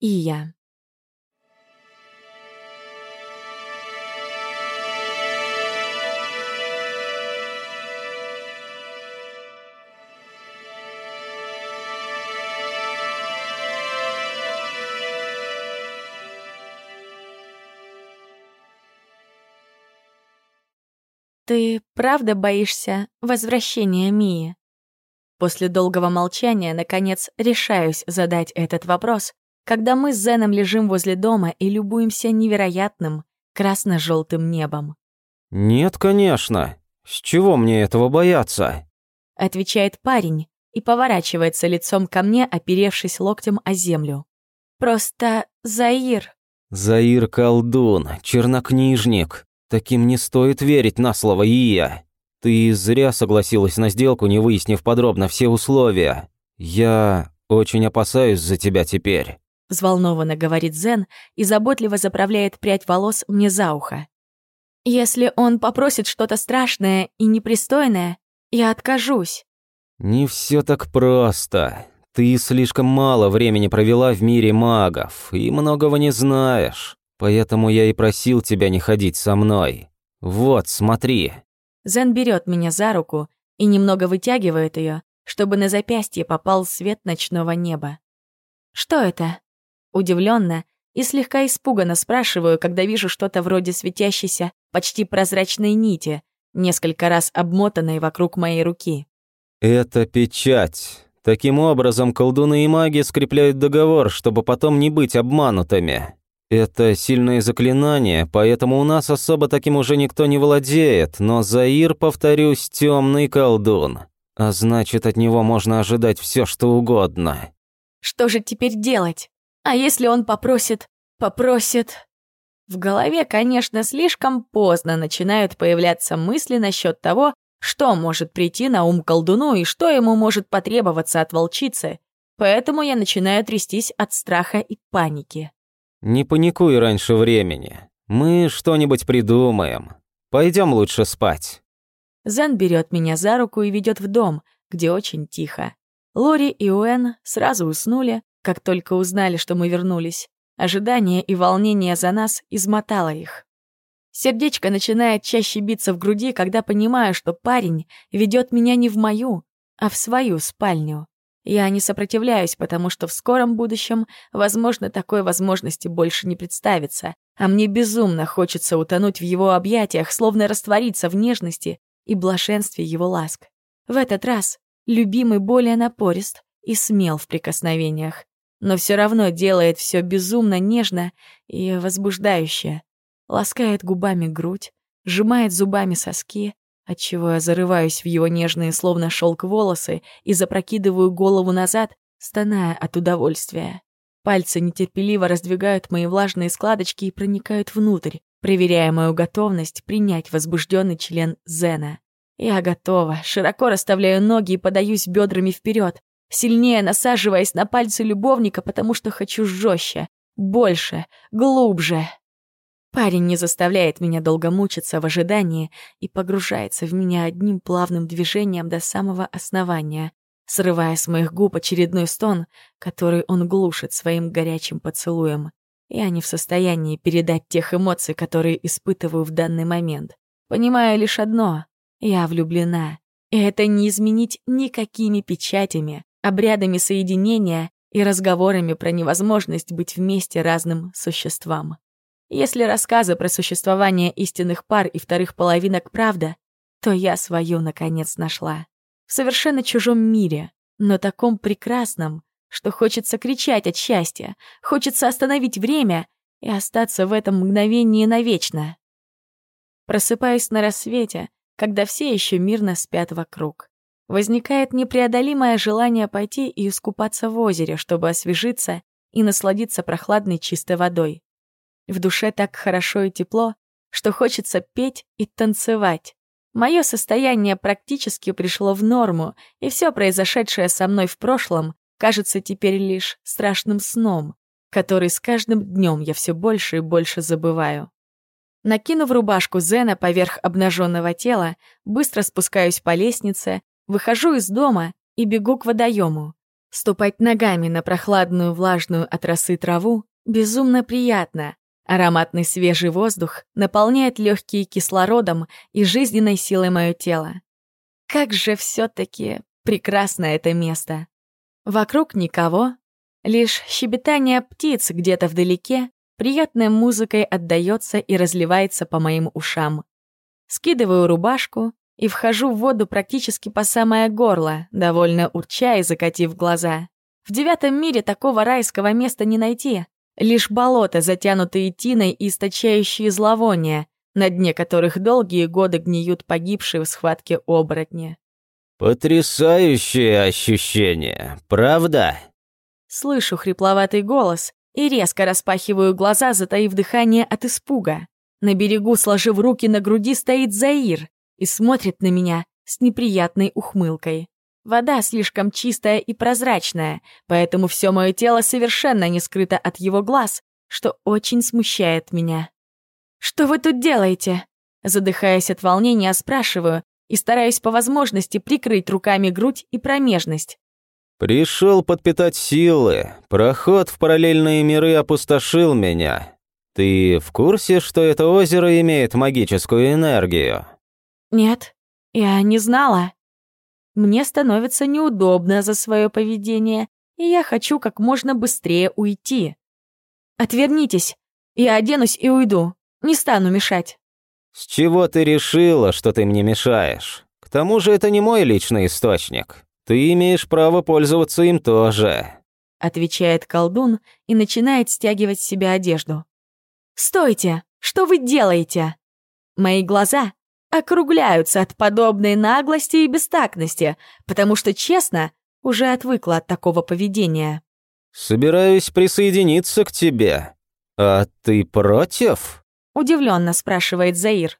И я. «Ты правда боишься возвращения Мии?» После долгого молчания, наконец, решаюсь задать этот вопрос, когда мы с Зеном лежим возле дома и любуемся невероятным красно-желтым небом. «Нет, конечно. С чего мне этого бояться?» Отвечает парень и поворачивается лицом ко мне, оперевшись локтем о землю. «Просто Заир». «Заир колдун, чернокнижник. Таким не стоит верить на слово Ия. Ты зря согласилась на сделку, не выяснив подробно все условия. Я очень опасаюсь за тебя теперь. Взволнованно говорит Зен и заботливо заправляет прядь волос мне за ухо. Если он попросит что-то страшное и непристойное, я откажусь. Не все так просто. Ты слишком мало времени провела в мире магов и многого не знаешь. Поэтому я и просил тебя не ходить со мной. Вот, смотри». Зен берет меня за руку и немного вытягивает ее, чтобы на запястье попал свет ночного неба. «Что это?» Удивленно и слегка испуганно спрашиваю, когда вижу что-то вроде светящейся, почти прозрачной нити, несколько раз обмотанной вокруг моей руки. «Это печать. Таким образом, колдуны и маги скрепляют договор, чтобы потом не быть обманутыми. Это сильное заклинание, поэтому у нас особо таким уже никто не владеет, но Заир, повторюсь, темный колдун. А значит, от него можно ожидать все, что угодно. Что же теперь делать? А если он попросит... попросит... В голове, конечно, слишком поздно начинают появляться мысли насчет того, что может прийти на ум колдуну и что ему может потребоваться от волчицы, поэтому я начинаю трястись от страха и паники. «Не паникуй раньше времени. Мы что-нибудь придумаем. Пойдем лучше спать». Зен берет меня за руку и ведет в дом, где очень тихо. Лори и Уэн сразу уснули, как только узнали, что мы вернулись. Ожидание и волнение за нас измотало их. Сердечко начинает чаще биться в груди, когда понимаю, что парень ведет меня не в мою, а в свою спальню. Я не сопротивляюсь, потому что в скором будущем, возможно, такой возможности больше не представится, а мне безумно хочется утонуть в его объятиях, словно раствориться в нежности и блаженстве его ласк. В этот раз любимый более напорист и смел в прикосновениях, но все равно делает все безумно нежно и возбуждающе. Ласкает губами грудь, сжимает зубами соски, отчего я зарываюсь в его нежные, словно шелк волосы, и запрокидываю голову назад, стоная от удовольствия. Пальцы нетерпеливо раздвигают мои влажные складочки и проникают внутрь, проверяя мою готовность принять возбужденный член Зена. Я готова, широко расставляю ноги и подаюсь бедрами вперед, сильнее насаживаясь на пальцы любовника, потому что хочу жестче, больше, глубже. Парень не заставляет меня долго мучиться в ожидании и погружается в меня одним плавным движением до самого основания, срывая с моих губ очередной стон, который он глушит своим горячим поцелуем. Я не в состоянии передать тех эмоций, которые испытываю в данный момент. Понимаю лишь одно — я влюблена. И это не изменить никакими печатями, обрядами соединения и разговорами про невозможность быть вместе разным существам. Если рассказы про существование истинных пар и вторых половинок правда, то я свою, наконец, нашла. В совершенно чужом мире, но таком прекрасном, что хочется кричать от счастья, хочется остановить время и остаться в этом мгновении навечно. Просыпаюсь на рассвете, когда все еще мирно спят вокруг. Возникает непреодолимое желание пойти и искупаться в озере, чтобы освежиться и насладиться прохладной чистой водой. В душе так хорошо и тепло, что хочется петь и танцевать. Мое состояние практически пришло в норму, и все произошедшее со мной в прошлом кажется теперь лишь страшным сном, который с каждым днем я все больше и больше забываю. Накинув рубашку Зена поверх обнаженного тела, быстро спускаюсь по лестнице, выхожу из дома и бегу к водоему. Ступать ногами на прохладную влажную от росы траву безумно приятно. Ароматный свежий воздух наполняет легкие кислородом и жизненной силой мое тело. Как же все таки прекрасно это место. Вокруг никого, лишь щебетание птиц где-то вдалеке приятной музыкой отдается и разливается по моим ушам. Скидываю рубашку и вхожу в воду практически по самое горло, довольно урча и закатив глаза. В девятом мире такого райского места не найти. Лишь болота, затянутые тиной и источающие зловония, на дне которых долгие годы гниют погибшие в схватке оборотни. «Потрясающее ощущение, правда?» Слышу хрипловатый голос и резко распахиваю глаза, затаив дыхание от испуга. На берегу, сложив руки на груди, стоит Заир и смотрит на меня с неприятной ухмылкой. Вода слишком чистая и прозрачная, поэтому все мое тело совершенно не скрыто от его глаз, что очень смущает меня. «Что вы тут делаете?» Задыхаясь от волнения, спрашиваю и стараюсь по возможности прикрыть руками грудь и промежность. «Пришел подпитать силы. Проход в параллельные миры опустошил меня. Ты в курсе, что это озеро имеет магическую энергию?» «Нет, я не знала. Мне становится неудобно за свое поведение, и я хочу как можно быстрее уйти. Отвернитесь, я оденусь и уйду, не стану мешать». «С чего ты решила, что ты мне мешаешь? К тому же это не мой личный источник. Ты имеешь право пользоваться им тоже», — отвечает колдун и начинает стягивать с себя одежду. «Стойте! Что вы делаете?» Мои глаза округляются от подобной наглости и бестактности, потому что, честно, уже отвыкла от такого поведения. «Собираюсь присоединиться к тебе. А ты против?» — удивленно спрашивает Заир.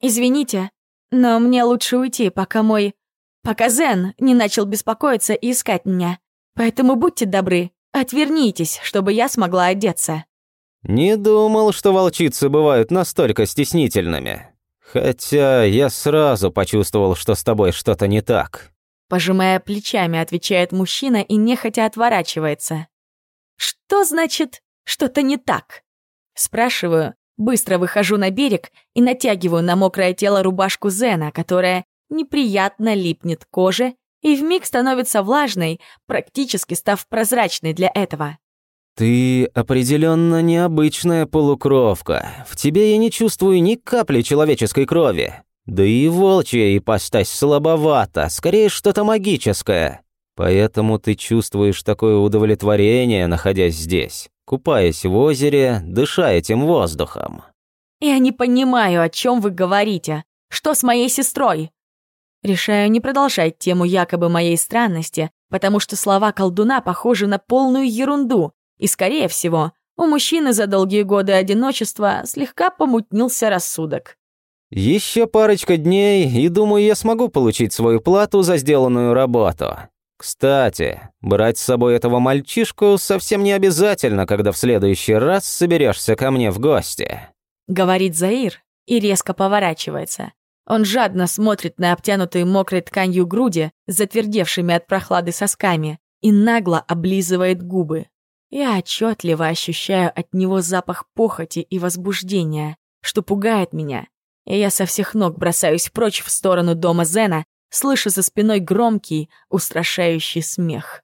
«Извините, но мне лучше уйти, пока мой пока Зен не начал беспокоиться и искать меня. Поэтому будьте добры, отвернитесь, чтобы я смогла одеться». «Не думал, что волчицы бывают настолько стеснительными. Хотя я сразу почувствовал, что с тобой что-то не так». Пожимая плечами, отвечает мужчина и нехотя отворачивается. «Что значит «что-то не так»?» Спрашиваю, быстро выхожу на берег и натягиваю на мокрое тело рубашку Зена, которая неприятно липнет к коже и вмиг становится влажной, практически став прозрачной для этого. «Ты определенно необычная полукровка. В тебе я не чувствую ни капли человеческой крови. Да и волчья ипостась слабовата, скорее что-то магическое. Поэтому ты чувствуешь такое удовлетворение, находясь здесь, купаясь в озере, дыша этим воздухом». «Я не понимаю, о чем вы говорите. Что с моей сестрой?» Решаю не продолжать тему якобы моей странности, потому что слова колдуна похожи на полную ерунду, и, скорее всего, у мужчины за долгие годы одиночества слегка помутнился рассудок. Еще парочка дней, и думаю, я смогу получить свою плату за сделанную работу. Кстати, брать с собой этого мальчишку совсем не обязательно, когда в следующий раз соберешься ко мне в гости», — говорит Заир и резко поворачивается. Он жадно смотрит на обтянутые мокрой тканью груди, затвердевшими от прохлады сосками, и нагло облизывает губы. Я отчетливо ощущаю от него запах похоти и возбуждения, что пугает меня, и я со всех ног бросаюсь прочь в сторону дома Зена, слыша за спиной громкий, устрашающий смех.